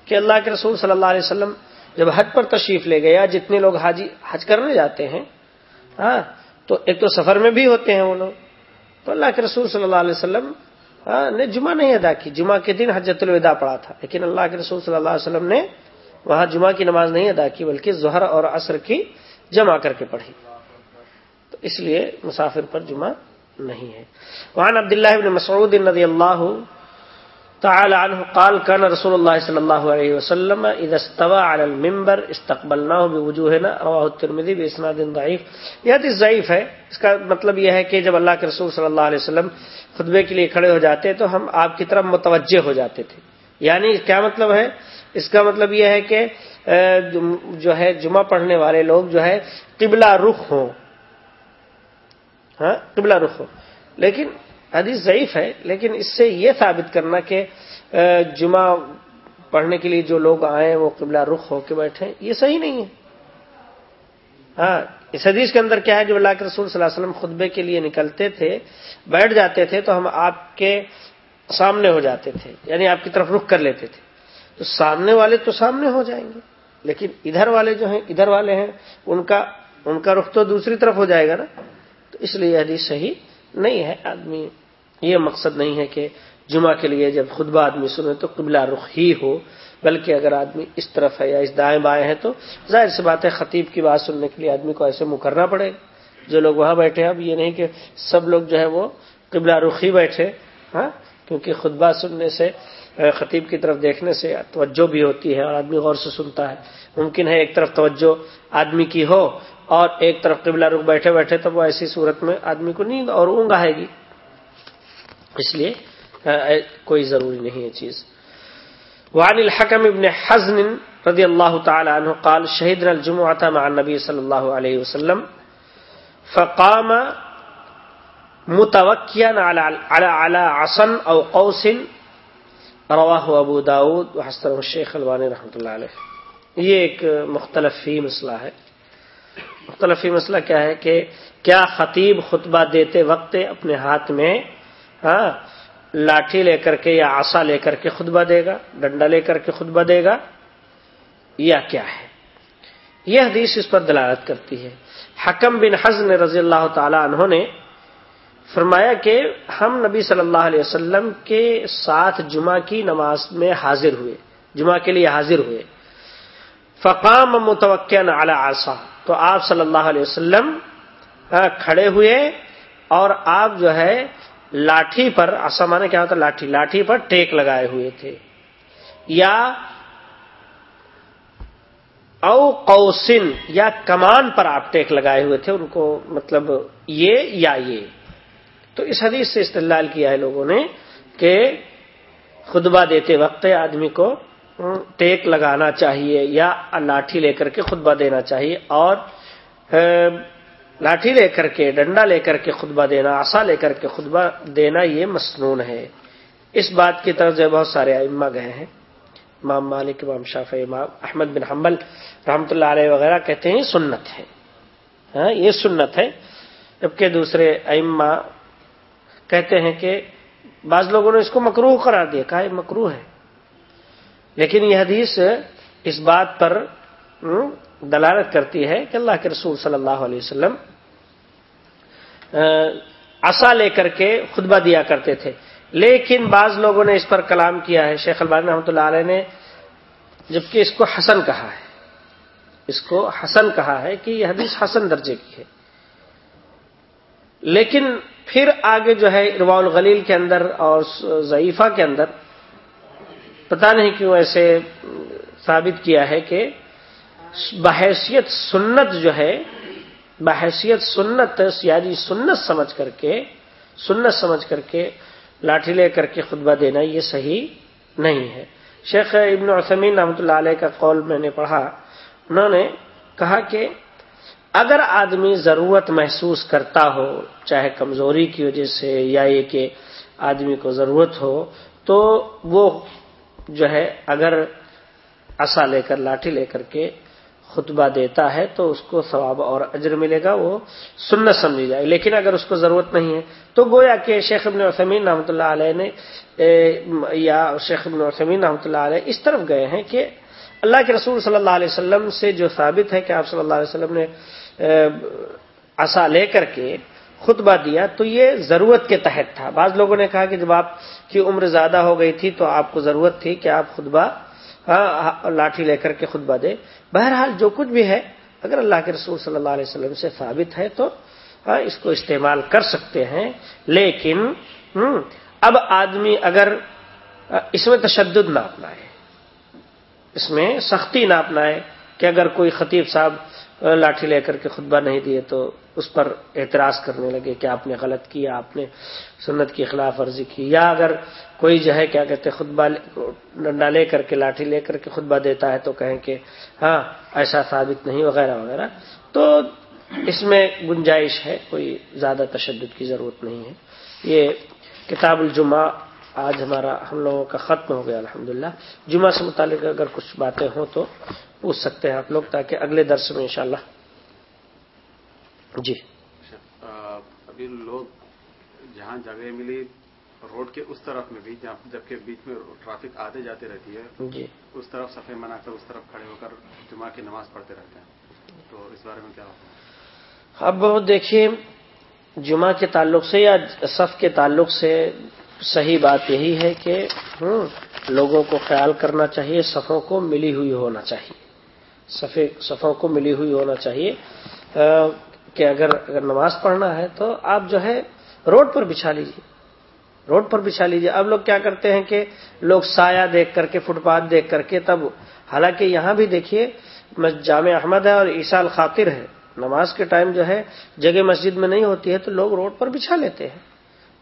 کہ اللہ کے رسول صلی اللہ علیہ وسلم جب حج پر تشریف لے گیا جتنے لوگ حاجی، حج کرنے جاتے ہیں ہاں تو ایک تو سفر میں بھی ہوتے ہیں وہ لوگ۔ تو اللہ کے رسول صلی اللہ علیہ وسلم ہاں، نے جمعہ نہیں ادا کی۔ جمعہ کے دن حجت الوداع پڑا تھا۔ لیکن اللہ کے رسول صلی اللہ علیہ وسلم نے وہاں جمعہ کی نماز نہیں ادا کی، بلکہ ظہر اور عصر کی جمع کر کے پڑھی۔ تو اس لیے مسافر پر جمعہ نہیں ہے۔ وہاں عبداللہ ابن مسعود رضی اللہ تعالى عنه قال كان رسول الله صلى الله عليه وسلم اذا استوى على المنبر استقبلناه بوجوهنا، رواه الترمذي باسناد ضعيف۔ یہ حدیث ضعیف ہے۔ اس کا مطلب یہ ہے کہ جب اللہ کے رسول صلی اللہ علیہ وسلم خطبے کے لیے کھڑے ہو جاتے تو ہم آپ کی طرف متوجہ ہو جاتے تھے۔ یعنی کیا مطلب ہے؟ اس کا مطلب یہ ہے کہ جو ہے، جمعہ پڑھنے والے لوگ جو ہے، قبلہ رخ ہوں۔ ہاں؟ قبلہ رخ ہو لیکن حدیث ضعیف ہے، لیکن اس سے یہ ثابت کرنا کہ جمعہ پڑھنے کے لیے جو لوگ آئے وہ قبلہ رخ ہو کے بیٹھے یہ صحیح نہیں ہے۔ ہاں اس حدیث کے اندر کیا ہے جو اللہ کے رسول صلی اللہ علیہ وسلم خطبے کے لیے نکلتے تھے، بیٹھ جاتے تھے، تو ہم آپ کے سامنے ہو جاتے تھے یعنی آپ کی طرف رخ کر لیتے تھے۔ تو سامنے والے تو سامنے ہو جائیں گے، لیکن ادھر والے جو ہیں، ادھر والے ہیں، ان کا ان کا رخ تو دوسری طرف ہو جائے گا نا۔ تو اس لیے حدیث صحیح نہیں ہے آدمی، یہ مقصد نہیں ہے کہ جمعہ کے لیے جب خطبہ آدمی سنے تو قبلہ رخ ہی ہو، بلکہ اگر آدمی اس طرف ہے یا اس دائیں بائیں ہیں تو ظاہر سی بات ہے خطیب کی بات سننے کے لیے آدمی کو ایسے مکرنا پڑے۔ گا جو لوگ وہاں بیٹھے اب یہ نہیں کہ سب لوگ جو ہے وہ قبلہ رخ ہی بیٹھے ہاں؟ کیونکہ خطبہ سننے سے خطیب کی طرف دیکھنے سے توجہ بھی ہوتی ہے اور آدمی غور سے سنتا ہے۔ ممکن ہے ایک طرف توجہ آدمی کی ہو اور ایک طرف قبلہ رخ بیٹھے بیٹھے تب وہ ایسی صورت میں آدمی کو نیند اور اونگ آئے گی۔ اس لیے کوئی ضروری نہیں ہے چیز۔ وعن الحکم ابن حزن رضی اللہ تعالی عنہ قال شہیدنا الجمعة مع النبی صلی اللہ علیہ وسلم فقام متوکیا على عصن او قوس۔ رواہ ابو داود وحسن الشیخ البانی رحمۃ اللہ علیہ۔ یہ ایک مختلف فی مسئلہ ہے۔ مختلف مسئلہ کیا ہے کہ کیا خطیب خطبہ دیتے وقت اپنے ہاتھ میں ہاں لاٹھی لے کر کے یا آسا لے کر کے خطبہ دے گا، ڈنڈا لے کر کے خطبہ دے گا، یا کیا ہے؟ یہ حدیث اس پر دلالت کرتی ہے۔ حکم بن حزن رضی اللہ تعالی عنہ نے فرمایا کہ ہم نبی صلی اللہ علیہ وسلم کے ساتھ جمعہ کی نماز میں حاضر ہوئے، جمعہ کے لیے حاضر ہوئے۔ فقام متوقع اعلی آسا تو آپ صلی اللہ علیہ وسلم کھڑے ہوئے اور آپ جو ہے، لاٹھی پر آسمان کیا ہوتا لاٹھی لاٹھی پر ٹیک لگائے ہوئے تھے۔ یا او قوسن، یا کمان پر آپ ٹیک لگائے ہوئے تھے، ان کو مطلب یہ یا یہ۔ تو اس حدیث سے استعلال کیا ہے لوگوں نے کہ خطبہ دیتے وقت آدمی کو ٹیک لگانا چاہیے یا لاٹھی لے کر کے خطبہ دینا چاہیے اور لاٹھی لے کر کے، ڈنڈا لے کر کے خطبہ دینا آسا لے کر کے خطبہ دینا یہ مسنون ہے۔ اس بات کی طرف جو بہت سارے ائمہ گئے ہیں۔ امام مالک، امام شاف امام احمد بن حنبل رحمۃ اللہ علیہ وغیرہ کہتے ہیں سنت ہے۔ ہاں یہ سنت ہے۔ جبکہ دوسرے ائمہ کہتے ہیں کہ بعض لوگوں نے اس کو مکروح قرار دیا، کہا یہ مکروح ہے۔ لیکن یہ حدیث اس بات پر دلالت کرتی ہے کہ اللہ کے رسول صلی اللہ علیہ وسلم عصا لے کر کے خطبہ دیا کرتے تھے۔ لیکن بعض لوگوں نے اس پر کلام کیا ہے۔ شیخ البانی رحمۃ اللہ علیہ نے، جبکہ اس کو حسن کہا ہے، اس کو حسن کہا ہے کہ یہ حدیث حسن درجے کی ہے۔ لیکن پھر آگے جو ہے اروا الغلیل کے اندر اور ضعیفہ کے اندر پتا نہیں کیوں ایسے ثابت کیا ہے کہ بحیثیت سنت جو ہے، بحیثیت سنت سیاجی سنت سمجھ کر کے، سنت سمجھ کر کے لاٹھی لے کر کے خطبہ دینا یہ صحیح نہیں ہے۔ شیخ ابن عثمین رحمۃ اللہ علیہ کا قول میں نے پڑھا، انہوں نے کہا کہ اگر آدمی ضرورت محسوس کرتا ہو، چاہے کمزوری کی وجہ سے یا یہ کہ آدمی کو ضرورت ہو، تو وہ جو ہے، اگر اصا لے کر، لاٹھی لے کر کے خطبہ دیتا ہے تو اس کو ثواب اور اجر ملے گا، وہ سنت سمجھی جائے۔ لیکن اگر اس کو ضرورت نہیں ہے، تو گویا کہ شیخ ابن وسمین رحمۃ اللہ علیہ نے یا شیخ ابن وسمین رحمۃ اللہ علیہ اس طرف گئے ہیں کہ اللہ کے رسول صلی اللہ علیہ وسلم سے جو ثابت ہے کہ آپ صلی اللہ علیہ وسلم نے اصا لے کر کے خطبہ دیا تو یہ ضرورت کے تحت تھا۔ بعض لوگوں نے کہا کہ جب آپ کی عمر زیادہ ہو گئی تھی تو آپ کو ضرورت تھی کہ آپ خطبہ ہاں، لاٹھی لے کر کے خطبہ دے بہرحال جو کچھ بھی ہے، اگر اللہ کے رسول صلی اللہ علیہ وسلم سے ثابت ہے تو ہاں، اس کو استعمال کر سکتے ہیں۔ لیکن اب آدمی اگر، اس میں تشدد نہ اپنائے، اس میں سختی نہ اپنائے کہ اگر کوئی خطیب صاحب لاٹھی لے کر کے خطبہ نہیں دیے تو اس پر اعتراض کرنے لگے کہ آپ نے غلط کیا، آپ نے سنت کی خلاف ورزی کی۔ یا اگر کوئی جو ہے، کیا کہتے خطبہ ڈنڈا لے کر کے، لاٹھی لے کر کے خطبہ دیتا ہے تو کہیں کہ ہاں ایسا ثابت نہیں، وغیرہ وغیرہ۔ تو اس میں گنجائش ہے، کوئی زیادہ تشدد کی ضرورت نہیں ہے۔ یہ کتاب الجمعہ آج ہمارا، ہم لوگوں کا ختم ہو گیا، الحمدللہ۔ جمعہ سے متعلق اگر کچھ باتیں ہوں تو پوچھ سکتے ہیں آپ لوگ تاکہ اگلے درس میں انشاءاللہ۔ جی۔ ابھی لوگ جہاں جگہ ملی روڈ کے اس طرف میں بھی جبکہ بیچ میں ٹرافک آتے جاتے رہتی ہے جی۔ اس طرف صفے بنا کر اس طرف کھڑے ہو کر جمعہ کی نماز پڑھتے رہتے ہیں۔ تو اس بارے میں کیا ہوتا اب دیکھیے جمعہ کے تعلق سے یا صف کے تعلق سے صحیح بات یہی ہے کہ لوگوں کو خیال کرنا چاہیے صفوں کو ملی ہوئی ہونا چاہیے۔ صفوں کو ملی ہوئی ہونا چاہیے۔ کہ اگر اگر نماز پڑھنا ہے تو آپ جو ہے روڈ پر بچھا لیجیے روڈ پر بچھا لیجیے اب لوگ کیا کرتے ہیں کہ لوگ سایہ دیکھ کر کے، فٹ پاتھ دیکھ کر کے تب، حالانکہ یہاں بھی دیکھیے جامع احمد ہے اور عیسال خاطر ہے۔ نماز کے ٹائم جو ہے، جگہ مسجد میں نہیں ہوتی ہے تو لوگ روڈ پر بچھا لیتے ہیں۔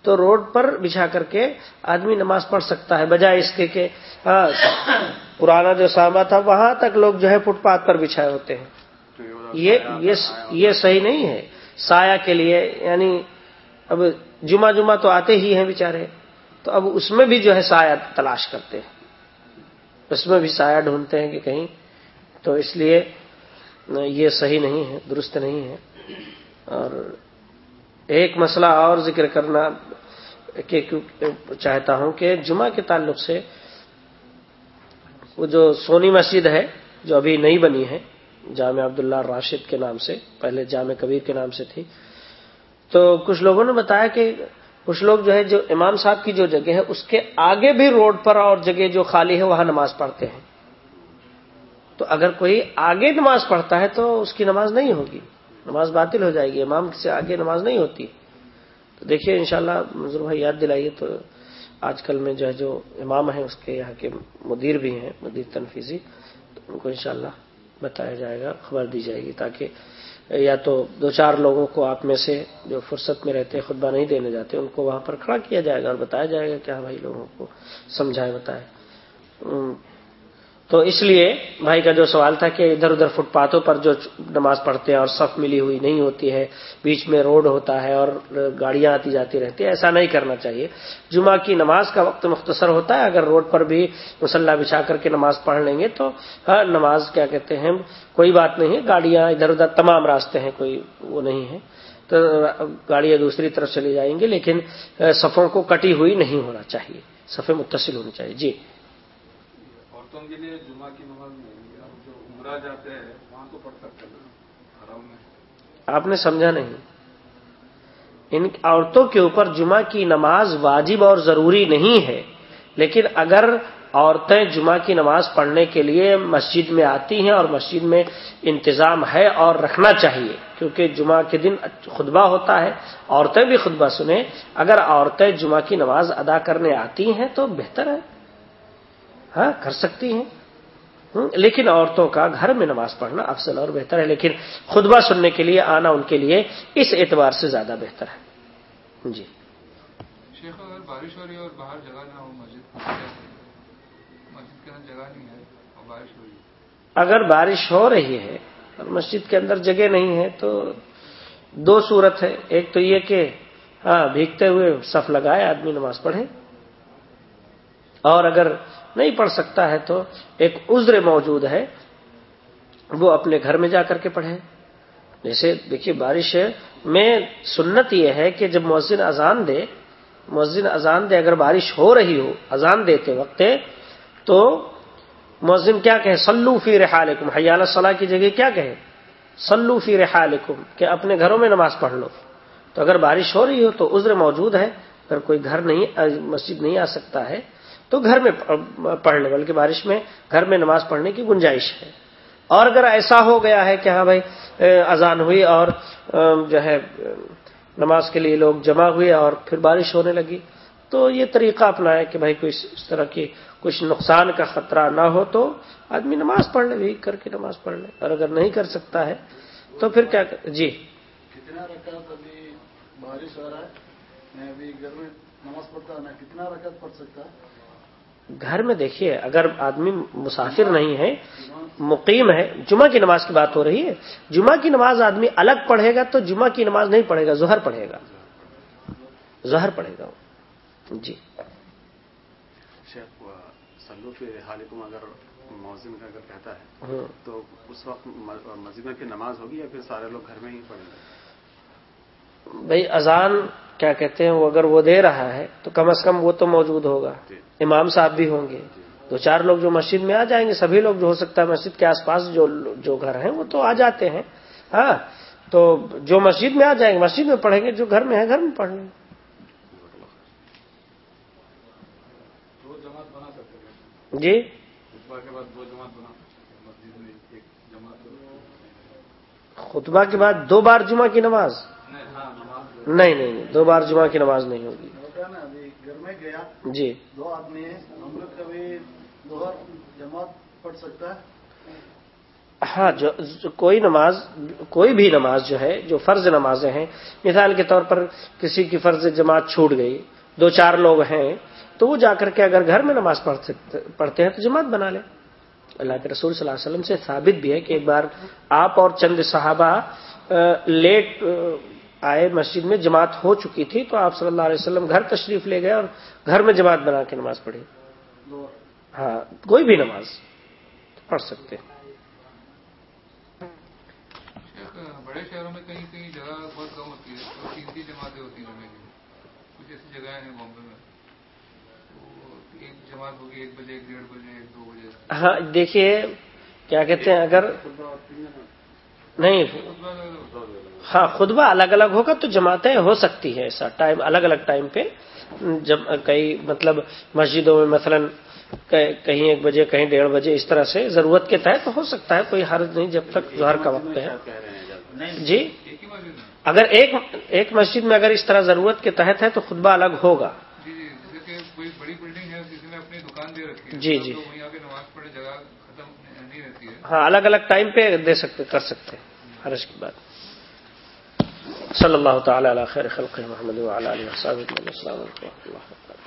تو روڈ پر بچھا کر کے آدمی نماز پڑھ سکتا ہے، بجائے اس کے کہ ہاں، پرانا جو ساما تھا، وہاں تک لوگ جو ہے فٹ پاتھ پر بچھائے ہوتے ہیں۔ یہ صحیح نہیں ہے۔ سایہ کے لیے یعنی اب جمعہ جمعہ تو آتے ہی ہیں بیچارے۔ تو اب اس میں بھی جو ہے سایہ تلاش کرتے ہیں۔ اس میں بھی سایہ ڈھونڈتے ہیں کہ کہیں۔ تو اس لیے، یہ صحیح نہیں ہے، درست نہیں ہے۔ اور ایک مسئلہ اور ذکر کرنا چاہتا ہوں کہ جمعہ کے تعلق سے وہ جو سونی مسجد ہے، جو ابھی نئی بنی ہے، جامع عبداللہ راشد کے نام سے، پہلے جامع کبیر کے نام سے تھی۔ تو کچھ لوگوں نے بتایا کہ کچھ لوگ جو ہے، جو امام صاحب کی جو جگہ ہے، اس کے آگے بھی روڈ پر اور جگہ جو خالی ہے، وہاں نماز پڑھتے ہیں۔ تو اگر کوئی آگے نماز پڑھتا ہے تو اس کی نماز نہیں ہوگی۔ نماز باطل ہو جائے گی۔ امام سے آگے نماز نہیں ہوتی۔ تو دیکھیے، انشاءاللہ شاء اللہ بھائی یاد دلائیے تو آج کل میں جو ہے، جو امام ہیں، اس کے یہاں کے مدیر بھی ہیں، مدیر تنفیزی تو ان کو انشاءاللہ بتایا جائے گا، خبر دی جائے گی تاکہ یا تو دو چار لوگوں کو آپ میں سے جو فرصت میں رہتے، خطبہ نہیں دینے جاتے، ان کو وہاں پر کھڑا کیا جائے گا اور بتایا جائے گا کیا ہاں بھائی، لوگوں کو سمجھائے، بتائے۔ تو اس لیے بھائی کا جو سوال تھا کہ ادھر ادھر فٹ پاتھوں پر جو نماز پڑھتے ہیں اور صف ملی ہوئی نہیں ہوتی ہے، بیچ میں روڈ ہوتا ہے اور گاڑیاں آتی جاتی رہتی ہیں، ایسا نہیں کرنا چاہیے۔ جمعہ کی نماز کا وقت مختصر ہوتا ہے، اگر روڈ پر بھی مسلح بچھا کر کے نماز پڑھ لیں گے تو نماز کیا کہتے ہیں، کوئی بات نہیں ہے، گاڑیاں ادھر ادھر تمام راستے ہیں، کوئی وہ نہیں ہے۔ تو گاڑیاں دوسری طرف چلی جائیں گی، لیکن صفوں کو کٹی ہوئی نہیں ہونا چاہیے صفے متصل ہونی چاہیے۔ جی۔ عورتوں کے لیے جمعہ کی نماز جو عمرہ جاتے ہیں، وہاں تو پڑھ سکتے آپ نے سمجھا نہیں۔ ان عورتوں کے اوپر جمعہ کی نماز واجب اور ضروری نہیں ہے۔ لیکن اگر عورتیں جمعہ کی نماز پڑھنے کے لیے مسجد میں آتی ہیں اور مسجد میں انتظام ہے اور رکھنا چاہیے، کیونکہ جمعہ کے دن خطبہ ہوتا ہے۔ عورتیں بھی خطبہ سنیں۔ اگر عورتیں جمعہ کی نماز ادا کرنے آتی ہیں تو بہتر ہے۔ ہاں کر سکتی ہیں۔ لیکن عورتوں کا گھر میں نماز پڑھنا افضل اور بہتر ہے لیکن خطبہ سننے کے لیے آنا ان کے لیے اس اعتبار سے زیادہ بہتر ہے۔ جی۔ شیخ اگر بارش ہو رہی ہے اور باہر جگہ نہ ہو مسجد مسجد کے اندر جگہ نہیں ہے اور بارش ہو رہی ہے۔ اگر بارش ہو رہی ہے اور مسجد کے اندر جگہ نہیں ہے تو دو صورت ہے۔ ایک تو یہ کہ ہاں بھیگتے ہوئے صف لگائے آدمی نماز پڑھے۔ اور اگر نہیں پڑھ سکتا ہے تو ایک عذر موجود ہے، وہ اپنے گھر میں جا کر کے پڑھے جیسے دیکھیے بارش میں سنت یہ ہے کہ جب مؤذن اذان دے، مؤذن اذان دے اگر بارش ہو رہی ہو، اذان دیتے وقت تو مؤذن کیا کہے؟ سلو فی رحالکم حیال صلاح کی جگہ کیا کہے؟ سلو فی رحالکم، کہ اپنے گھروں میں نماز پڑھ لو۔ تو اگر بارش ہو رہی ہو تو عذر موجود ہے، اگر کوئی گھر نہیں، مسجد نہیں آ سکتا ہے تو گھر میں پڑھ لے، بلکہ بارش میں گھر میں نماز پڑھنے کی گنجائش ہے۔ اور اگر ایسا ہو گیا ہے کہ ہاں بھائی اذان ہوئی اور جو ہے نماز کے لیے لوگ جمع ہوئے اور پھر بارش ہونے لگی، تو یہ طریقہ اپنا ہے کہ بھائی، کوئی اس طرح کی کچھ نقصان کا خطرہ نہ ہو تو آدمی نماز پڑھ لے بھی کر کے نماز پڑھ لے۔ اور اگر نہیں کر سکتا ہے تو پھر کیا جی۔ کتنا رکعت ابھی بارش ہو رہا ہے؟ میں ابھی گھر میں نماز پڑھتا میں کتنا رکعت پڑھ سکتا گھر میں دیکھیے اگر آدمی مسافر نہیں ہے مقیم ہے جمعہ کی نماز کی بات ہو رہی ہے جمعہ کی نماز آدمی الگ پڑھے گا تو جمعہ کی نماز نہیں پڑھے گا زہر پڑھے گا۔ زہر پڑھے گا جی۔ سلو کے حالکم اگر موزم کا اگر کہتا ہے تو اس وقت مسجد میں پھر نماز ہوگی یا پھر سارے لوگ گھر میں ہی پڑھیں گے؟ بھائی اذان کیا کہتے ہیں وہ اگر وہ دے رہا ہے تو کم از کم وہ تو موجود ہوگا۔ امام صاحب بھی ہوں گے۔ دو چار لوگ جو مسجد میں آ جائیں گے سبھی لوگ جو ہو سکتا ہے مسجد کے آس پاس جو جو گھر ہیں وہ تو آ جاتے ہیں۔ ہاں تو جو مسجد میں آ جائیں گے مسجد میں پڑھیں گے جو گھر میں ہے گھر میں پڑھ لیں۔ گے جی؟ خطبہ کے بعد دو بار جمعہ کی نماز۔ نہیں نہیں دو بار جمعہ کی نماز نہیں ہوگی۔ گھر میں گیا جی۔ دو آدمی ہیں ہم لوگ کبھی دوہر جماعت پڑھ سکتا ہے۔ ہاں جو کوئی نماز کوئی بھی نماز جو ہے جو فرض نمازیں ہیں مثال کے طور پر کسی کی فرض جماعت چھوٹ گئی دو چار لوگ ہیں تو وہ جا کر کے اگر گھر میں نماز پڑھتے ہیں تو جماعت بنا لیں۔ اللہ کے رسول صلی اللہ علیہ وسلم سے ثابت بھی ہے کہ ایک بار آپ اور چند صحابہ لیٹ آئے مسجد میں جماعت ہو چکی تھی تو آپ صلی اللہ علیہ وسلم گھر تشریف لے گئے اور گھر میں جماعت بنا کے نماز پڑھی۔ ہاں کوئی بھی نماز پڑھ سکتے۔ بڑے شہروں میں کہیں کہیں جگہ بہت کم ہوتی ہے تو تین تین جماعتیں ہوتی ہیں کچھ ایسی جگہیں ہیں بامبے میں ایک جماعت ہوگی ایک بجے ایک ڈیڑھ بجے ایک دو بجے۔ ہاں دیکھیے کیا کہتے ہیں اگر نہیں۔ ہاں خطبہ الگ الگ ہوگا تو جماعتیں ہو سکتی ہے ایسا۔ ٹائم الگ الگ ٹائم پہ جب کئی مطلب مسجدوں میں مثلا کہیں ایک بجے کہیں ڈیڑھ بجے اس طرح سے ضرورت کے تحت ہو سکتا ہے کوئی حرض نہیں جب تک ظہر کا وقت ہے۔ جی؟ اگر ایک ایک مسجد میں اگر اس طرح ضرورت کے تحت ہے تو خطبہ الگ ہوگا۔ جی جی ہاں الگ الگ ٹائم پہ دے سکتے، کر سکتے حرج کی بات۔ صلی اللہ تعالی علی خیر خلق محمد وعلی علیہ وسلم السلام علیکم و رحمۃ اللہ